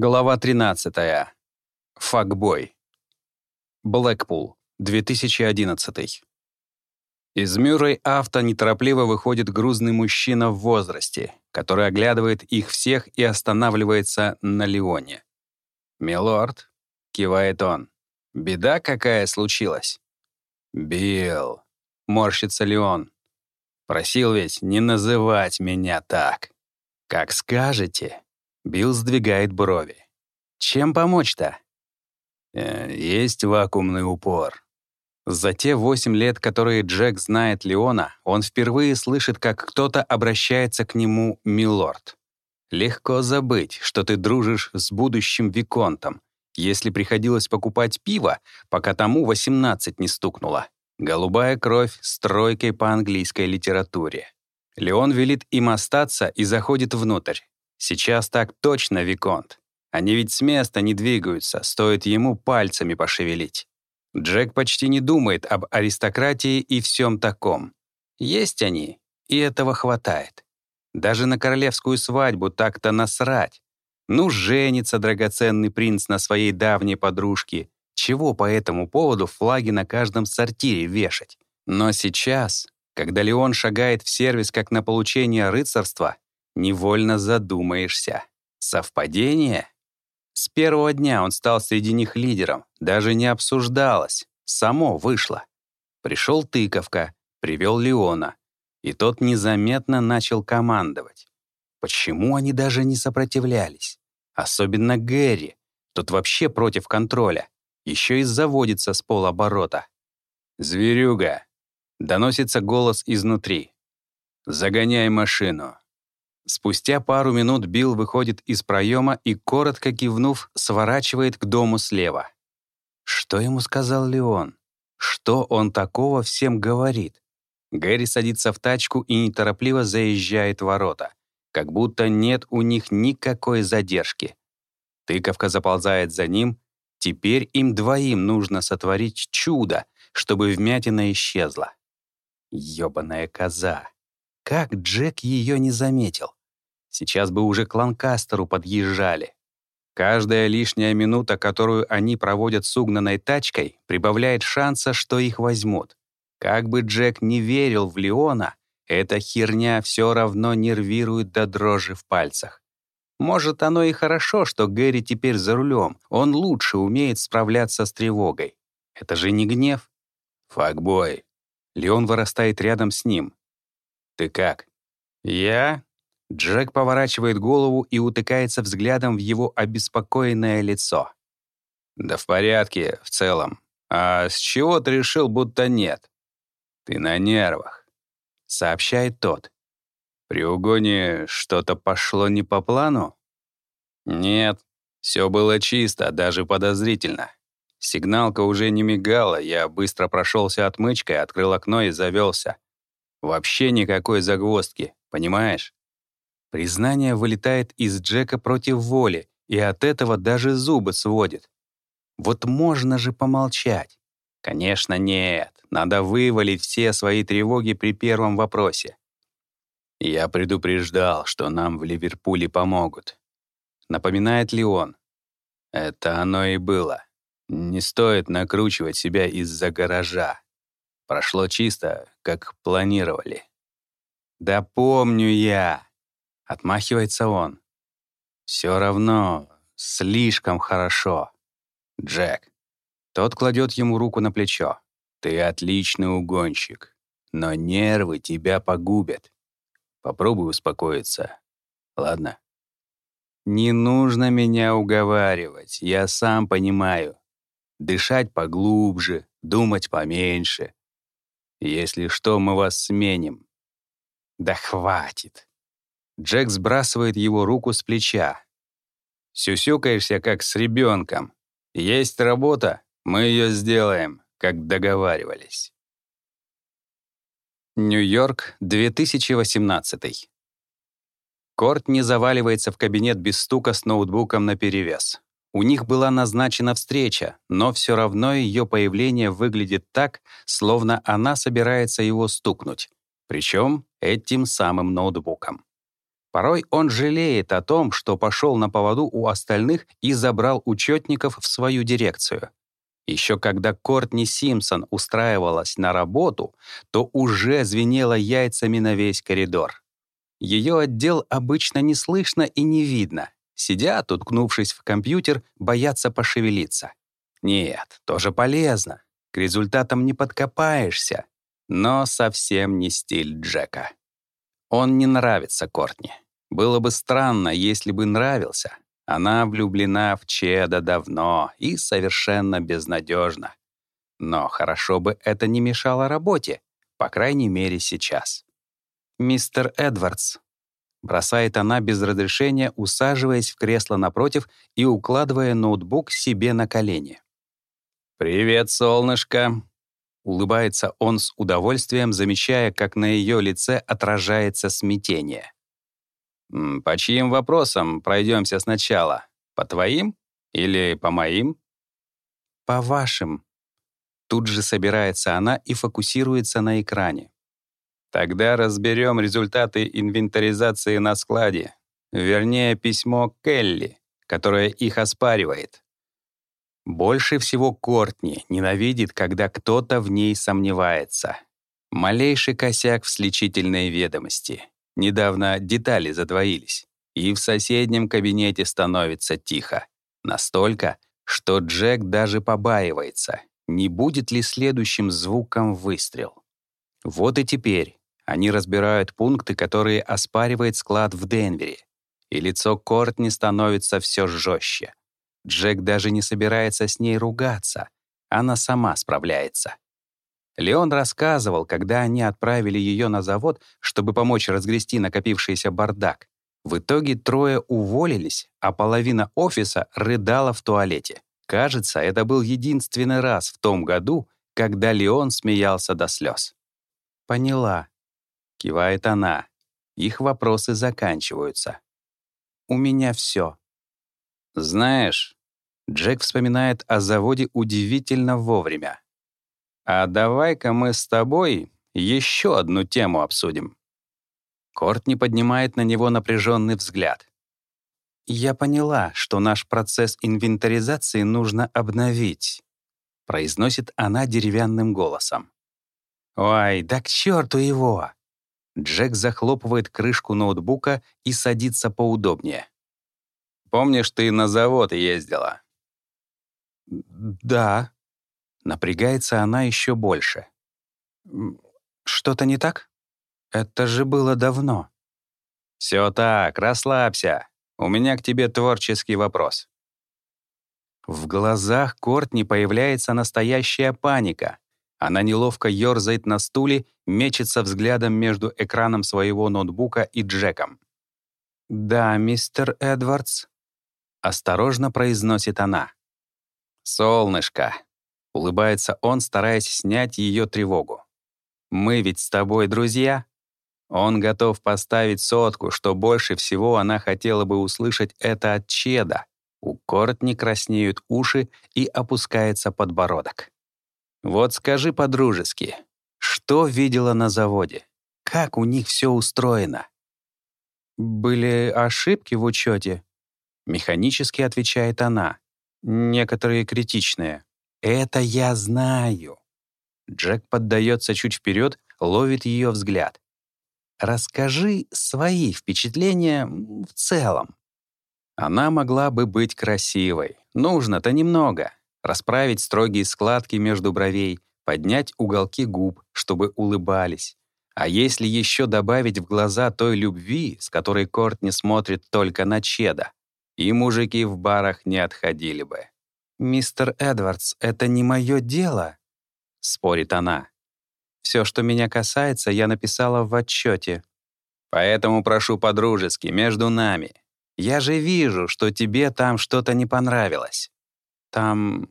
Глава 13. Факбой. Блэкпул, 2011. Из Мюррей авто неторопливо выходит грузный мужчина в возрасте, который оглядывает их всех и останавливается на Леоне. «Милорд», — кивает он, — «беда какая случилась?» «Билл», — морщится Леон. «Просил ведь не называть меня так. Как скажете». Билл сдвигает брови. «Чем помочь-то?» э, «Есть вакуумный упор». За те восемь лет, которые Джек знает Леона, он впервые слышит, как кто-то обращается к нему «милорд». Легко забыть, что ты дружишь с будущим Виконтом, если приходилось покупать пиво, пока тому 18 не стукнуло. Голубая кровь с тройкой по английской литературе. Леон велит им остаться и заходит внутрь. Сейчас так точно, Виконт. Они ведь с места не двигаются, стоит ему пальцами пошевелить. Джек почти не думает об аристократии и всем таком. Есть они, и этого хватает. Даже на королевскую свадьбу так-то насрать. Ну, женится драгоценный принц на своей давней подружке. Чего по этому поводу флаги на каждом сортире вешать? Но сейчас, когда Леон шагает в сервис как на получение рыцарства, невольно задумаешься. Совпадение? С первого дня он стал среди них лидером, даже не обсуждалось, само вышло. Пришел тыковка, привел Леона, и тот незаметно начал командовать. Почему они даже не сопротивлялись? Особенно Гэри, тот вообще против контроля, еще и заводится с полоборота. «Зверюга!» — доносится голос изнутри. «Загоняй машину!» Спустя пару минут Билл выходит из проема и, коротко кивнув, сворачивает к дому слева. Что ему сказал Леон? Что он такого всем говорит? Гэри садится в тачку и неторопливо заезжает в ворота, как будто нет у них никакой задержки. Тыковка заползает за ним. Теперь им двоим нужно сотворить чудо, чтобы вмятина исчезла. Ёбаная коза. Как Джек ее не заметил? Сейчас бы уже к Ланкастеру подъезжали. Каждая лишняя минута, которую они проводят с угнанной тачкой, прибавляет шанса, что их возьмут. Как бы Джек не верил в Леона, эта херня все равно нервирует до дрожи в пальцах. Может, оно и хорошо, что Гэри теперь за рулем. Он лучше умеет справляться с тревогой. Это же не гнев. Факбой. Леон вырастает рядом с ним. Ты как? Я? Джек поворачивает голову и утыкается взглядом в его обеспокоенное лицо. «Да в порядке, в целом. А с чего ты решил, будто нет?» «Ты на нервах», — сообщает тот. «При угоне что-то пошло не по плану?» «Нет, все было чисто, даже подозрительно. Сигналка уже не мигала, я быстро прошелся отмычкой, открыл окно и завелся. Вообще никакой загвоздки, понимаешь?» Признание вылетает из Джека против воли, и от этого даже зубы сводит. Вот можно же помолчать. Конечно, нет. Надо вывалить все свои тревоги при первом вопросе. Я предупреждал, что нам в Ливерпуле помогут. Напоминает ли он? Это оно и было. Не стоит накручивать себя из-за гаража. Прошло чисто, как планировали. Да помню я. Отмахивается он. Все равно слишком хорошо. Джек. Тот кладет ему руку на плечо. Ты отличный угонщик, но нервы тебя погубят. Попробуй успокоиться. Ладно? Не нужно меня уговаривать, я сам понимаю. Дышать поглубже, думать поменьше. Если что, мы вас сменим. Да хватит. Джек сбрасывает его руку с плеча. «Сюсюкаешься, как с ребенком. Есть работа, мы ее сделаем, как договаривались». Нью-Йорк, 2018. Корт не заваливается в кабинет без стука с ноутбуком наперевес. У них была назначена встреча, но все равно ее появление выглядит так, словно она собирается его стукнуть. Причем этим самым ноутбуком. Порой он жалеет о том, что пошел на поводу у остальных и забрал учетников в свою дирекцию. Еще когда Кортни Симпсон устраивалась на работу, то уже звенела яйцами на весь коридор. Ее отдел обычно не слышно и не видно. Сидят, уткнувшись в компьютер, боятся пошевелиться. Нет, тоже полезно. К результатам не подкопаешься. Но совсем не стиль Джека. Он не нравится Кортни. Было бы странно, если бы нравился. Она влюблена в Чеда давно и совершенно безнадежна. Но хорошо бы это не мешало работе, по крайней мере сейчас. «Мистер Эдвардс», — бросает она без разрешения, усаживаясь в кресло напротив и укладывая ноутбук себе на колени. «Привет, солнышко», — улыбается он с удовольствием, замечая, как на ее лице отражается смятение. «По чьим вопросам пройдемся сначала? По твоим или по моим?» «По вашим». Тут же собирается она и фокусируется на экране. «Тогда разберем результаты инвентаризации на складе. Вернее, письмо Келли, которое их оспаривает. Больше всего Кортни ненавидит, когда кто-то в ней сомневается. Малейший косяк в сличительной ведомости. Недавно детали задвоились, и в соседнем кабинете становится тихо. Настолько, что Джек даже побаивается, не будет ли следующим звуком выстрел. Вот и теперь они разбирают пункты, которые оспаривает склад в Денвере, и лицо Кортни становится все жестче. Джек даже не собирается с ней ругаться, она сама справляется. Леон рассказывал, когда они отправили ее на завод, чтобы помочь разгрести накопившийся бардак. В итоге трое уволились, а половина офиса рыдала в туалете. Кажется, это был единственный раз в том году, когда Леон смеялся до слез. «Поняла», — кивает она. Их вопросы заканчиваются. «У меня все. «Знаешь», — Джек вспоминает о заводе удивительно вовремя. А давай-ка мы с тобой еще одну тему обсудим. Кортни поднимает на него напряженный взгляд. «Я поняла, что наш процесс инвентаризации нужно обновить», — произносит она деревянным голосом. «Ой, да к черту его!» Джек захлопывает крышку ноутбука и садится поудобнее. «Помнишь, ты на завод ездила?» «Да», Напрягается она еще больше. «Что-то не так? Это же было давно». «Все так, расслабься. У меня к тебе творческий вопрос». В глазах Кортни появляется настоящая паника. Она неловко ёрзает на стуле, мечется взглядом между экраном своего ноутбука и Джеком. «Да, мистер Эдвардс», — осторожно произносит она. «Солнышко, Улыбается он, стараясь снять ее тревогу. «Мы ведь с тобой друзья?» Он готов поставить сотку, что больше всего она хотела бы услышать это от Чеда. У Кортни краснеют уши и опускается подбородок. «Вот скажи по-дружески, что видела на заводе? Как у них все устроено?» «Были ошибки в учете», — механически отвечает она. «Некоторые критичные». «Это я знаю». Джек поддается чуть вперед, ловит ее взгляд. «Расскажи свои впечатления в целом». Она могла бы быть красивой. Нужно-то немного. Расправить строгие складки между бровей, поднять уголки губ, чтобы улыбались. А если еще добавить в глаза той любви, с которой Кортни смотрит только на Чеда, и мужики в барах не отходили бы. «Мистер Эдвардс, это не мое дело», — спорит она. «Все, что меня касается, я написала в отчете. Поэтому прошу по-дружески, между нами. Я же вижу, что тебе там что-то не понравилось. Там...»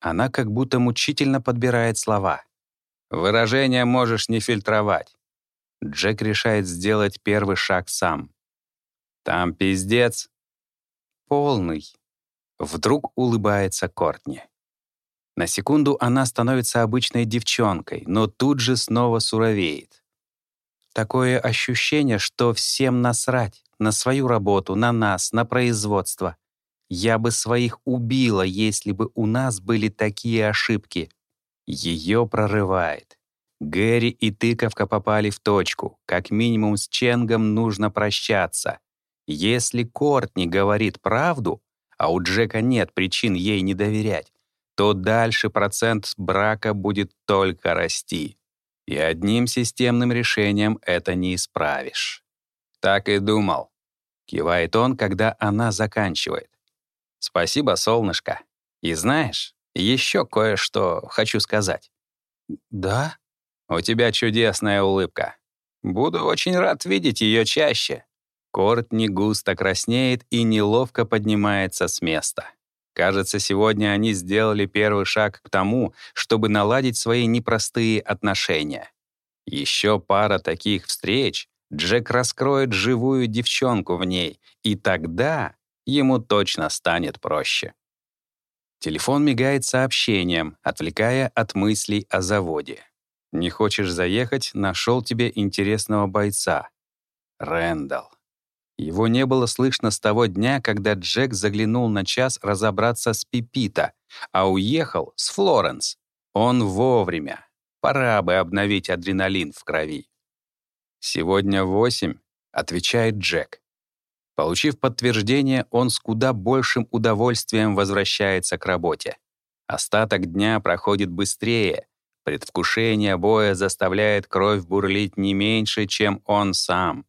Она как будто мучительно подбирает слова. «Выражения можешь не фильтровать». Джек решает сделать первый шаг сам. «Там пиздец». «Полный», Вдруг улыбается Кортни. На секунду она становится обычной девчонкой, но тут же снова суровеет. Такое ощущение, что всем насрать на свою работу, на нас, на производство. Я бы своих убила, если бы у нас были такие ошибки. Ее прорывает. Гэри и тыковка попали в точку. Как минимум с Ченгом нужно прощаться. Если Кортни говорит правду, а у Джека нет причин ей не доверять, то дальше процент брака будет только расти. И одним системным решением это не исправишь. Так и думал. Кивает он, когда она заканчивает. Спасибо, солнышко. И знаешь, еще кое-что хочу сказать. Да? У тебя чудесная улыбка. Буду очень рад видеть ее чаще. Кортни густо краснеет и неловко поднимается с места. Кажется, сегодня они сделали первый шаг к тому, чтобы наладить свои непростые отношения. Еще пара таких встреч, Джек раскроет живую девчонку в ней, и тогда ему точно станет проще. Телефон мигает сообщением, отвлекая от мыслей о заводе. Не хочешь заехать, нашел тебе интересного бойца. Рэндалл. Его не было слышно с того дня, когда Джек заглянул на час разобраться с Пипита, а уехал с Флоренс. Он вовремя. Пора бы обновить адреналин в крови. «Сегодня восемь», — отвечает Джек. Получив подтверждение, он с куда большим удовольствием возвращается к работе. Остаток дня проходит быстрее. Предвкушение боя заставляет кровь бурлить не меньше, чем он сам.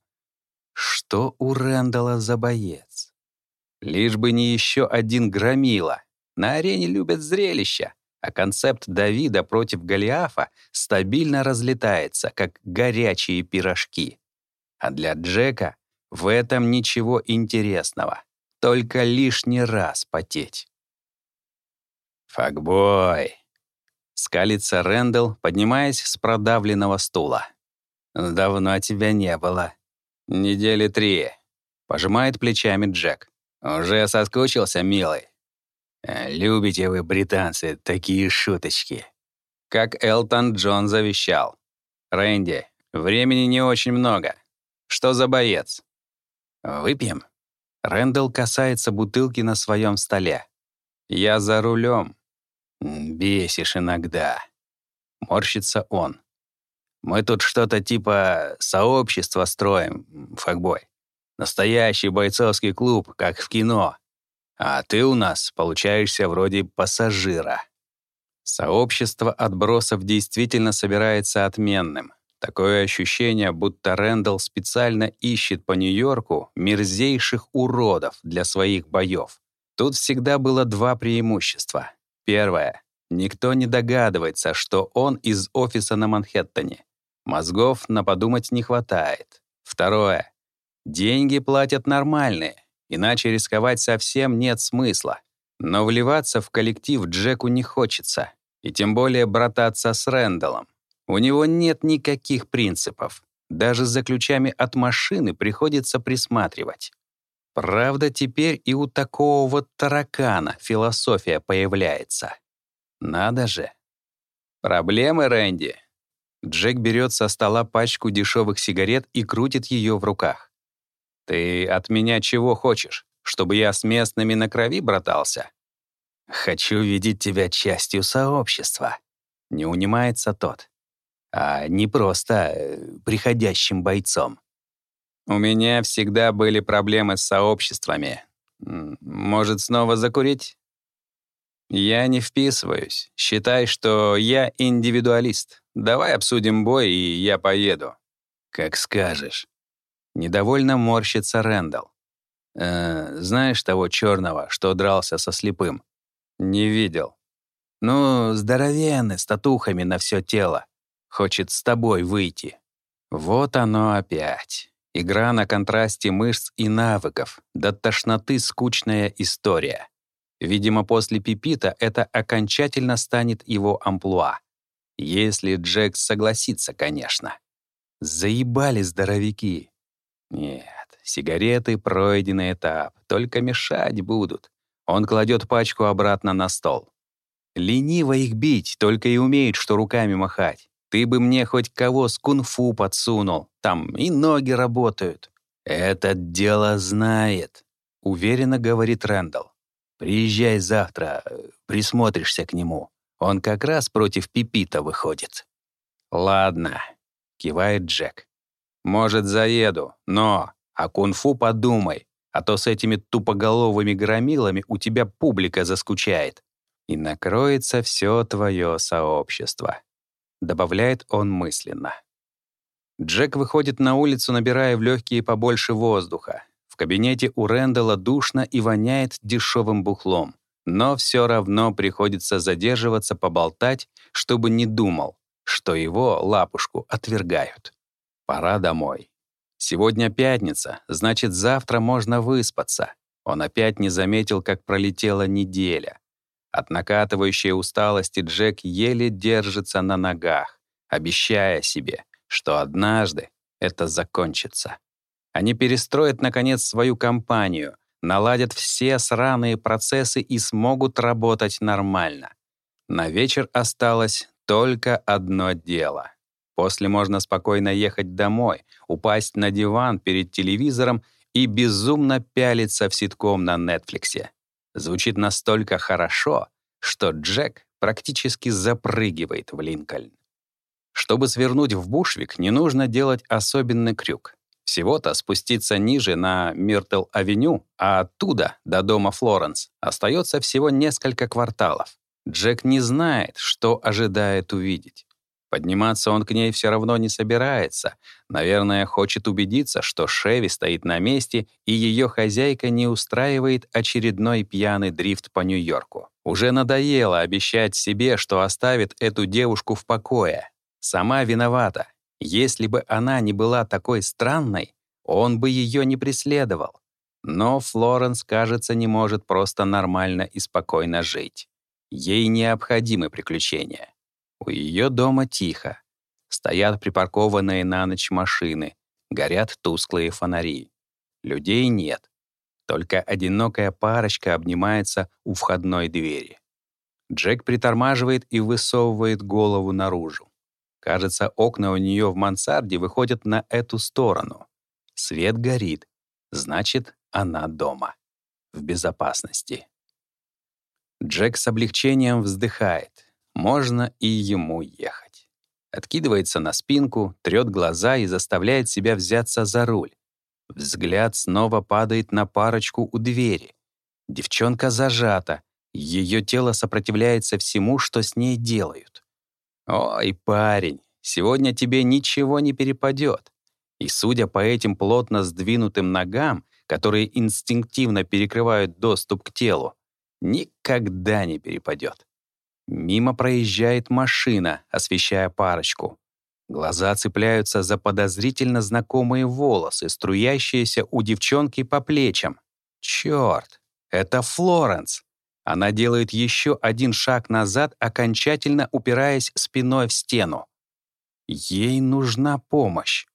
Что у Рэндала за боец? Лишь бы не еще один громила. На арене любят зрелища, а концепт Давида против Голиафа стабильно разлетается, как горячие пирожки. А для Джека в этом ничего интересного, только лишний раз потеть. «Факбой!» — скалится Рэндалл, поднимаясь с продавленного стула. «Давно тебя не было. «Недели три», — пожимает плечами Джек. «Уже соскучился, милый?» «Э, «Любите вы, британцы, такие шуточки». Как Элтон Джон завещал. «Рэнди, времени не очень много. Что за боец?» «Выпьем?» Рэндалл касается бутылки на своем столе. «Я за рулем. «Бесишь иногда». Морщится он. Мы тут что-то типа сообщества строим, факбой. Настоящий бойцовский клуб, как в кино. А ты у нас получаешься вроде пассажира. Сообщество отбросов действительно собирается отменным. Такое ощущение, будто Рэндалл специально ищет по Нью-Йорку мерзейших уродов для своих боев. Тут всегда было два преимущества. Первое. Никто не догадывается, что он из офиса на Манхэттене. Мозгов на подумать не хватает. Второе. Деньги платят нормальные, иначе рисковать совсем нет смысла. Но вливаться в коллектив Джеку не хочется, и тем более брататься с Рэндаллом. У него нет никаких принципов. Даже за ключами от машины приходится присматривать. Правда, теперь и у такого вот таракана философия появляется. Надо же. Проблемы, Рэнди? Джек берет со стола пачку дешевых сигарет и крутит ее в руках. «Ты от меня чего хочешь? Чтобы я с местными на крови братался?» «Хочу видеть тебя частью сообщества», — не унимается тот. «А не просто э, приходящим бойцом». «У меня всегда были проблемы с сообществами. Может, снова закурить?» «Я не вписываюсь. Считай, что я индивидуалист. Давай обсудим бой, и я поеду». «Как скажешь». Недовольно морщится Рэндалл. «Э, «Знаешь того черного, что дрался со слепым?» «Не видел». «Ну, здоровенный, с татухами на все тело. Хочет с тобой выйти». Вот оно опять. Игра на контрасте мышц и навыков. До тошноты скучная история. Видимо, после Пипита это окончательно станет его амплуа. Если Джек согласится, конечно. Заебали здоровяки. Нет, сигареты — пройденный этап, только мешать будут. Он кладет пачку обратно на стол. Лениво их бить, только и умеет, что руками махать. Ты бы мне хоть кого с кунг-фу подсунул. Там и ноги работают». «Этот дело знает», — уверенно говорит Рэндалл. «Приезжай завтра, присмотришься к нему. Он как раз против Пипита выходит». «Ладно», — кивает Джек. «Может, заеду, но о кунг-фу подумай, а то с этими тупоголовыми громилами у тебя публика заскучает. И накроется все твое сообщество», — добавляет он мысленно. Джек выходит на улицу, набирая в легкие побольше воздуха. В кабинете у Рэндалла душно и воняет дешевым бухлом. Но все равно приходится задерживаться поболтать, чтобы не думал, что его, лапушку, отвергают. Пора домой. Сегодня пятница, значит, завтра можно выспаться. Он опять не заметил, как пролетела неделя. От накатывающей усталости Джек еле держится на ногах, обещая себе, что однажды это закончится. Они перестроят, наконец, свою компанию, наладят все сраные процессы и смогут работать нормально. На вечер осталось только одно дело. После можно спокойно ехать домой, упасть на диван перед телевизором и безумно пялиться в ситком на Нетфликсе. Звучит настолько хорошо, что Джек практически запрыгивает в Линкольн. Чтобы свернуть в Бушвик, не нужно делать особенный крюк. Всего-то спуститься ниже на Миртл-авеню, а оттуда до дома Флоренс остается всего несколько кварталов. Джек не знает, что ожидает увидеть. Подниматься он к ней все равно не собирается. Наверное, хочет убедиться, что Шеви стоит на месте, и ее хозяйка не устраивает очередной пьяный дрифт по Нью-Йорку. Уже надоело обещать себе, что оставит эту девушку в покое. Сама виновата. Если бы она не была такой странной, он бы ее не преследовал. Но Флоренс, кажется, не может просто нормально и спокойно жить. Ей необходимы приключения. У ее дома тихо. Стоят припаркованные на ночь машины, горят тусклые фонари. Людей нет. Только одинокая парочка обнимается у входной двери. Джек притормаживает и высовывает голову наружу. Кажется, окна у нее в мансарде выходят на эту сторону. Свет горит. Значит, она дома. В безопасности. Джек с облегчением вздыхает. Можно и ему ехать. Откидывается на спинку, трёт глаза и заставляет себя взяться за руль. Взгляд снова падает на парочку у двери. Девчонка зажата. Ее тело сопротивляется всему, что с ней делают. «Ой, парень, сегодня тебе ничего не перепадет». И судя по этим плотно сдвинутым ногам, которые инстинктивно перекрывают доступ к телу, никогда не перепадет. Мимо проезжает машина, освещая парочку. Глаза цепляются за подозрительно знакомые волосы, струящиеся у девчонки по плечам. Черт, это Флоренс. Она делает еще один шаг назад, окончательно упираясь спиной в стену. Ей нужна помощь.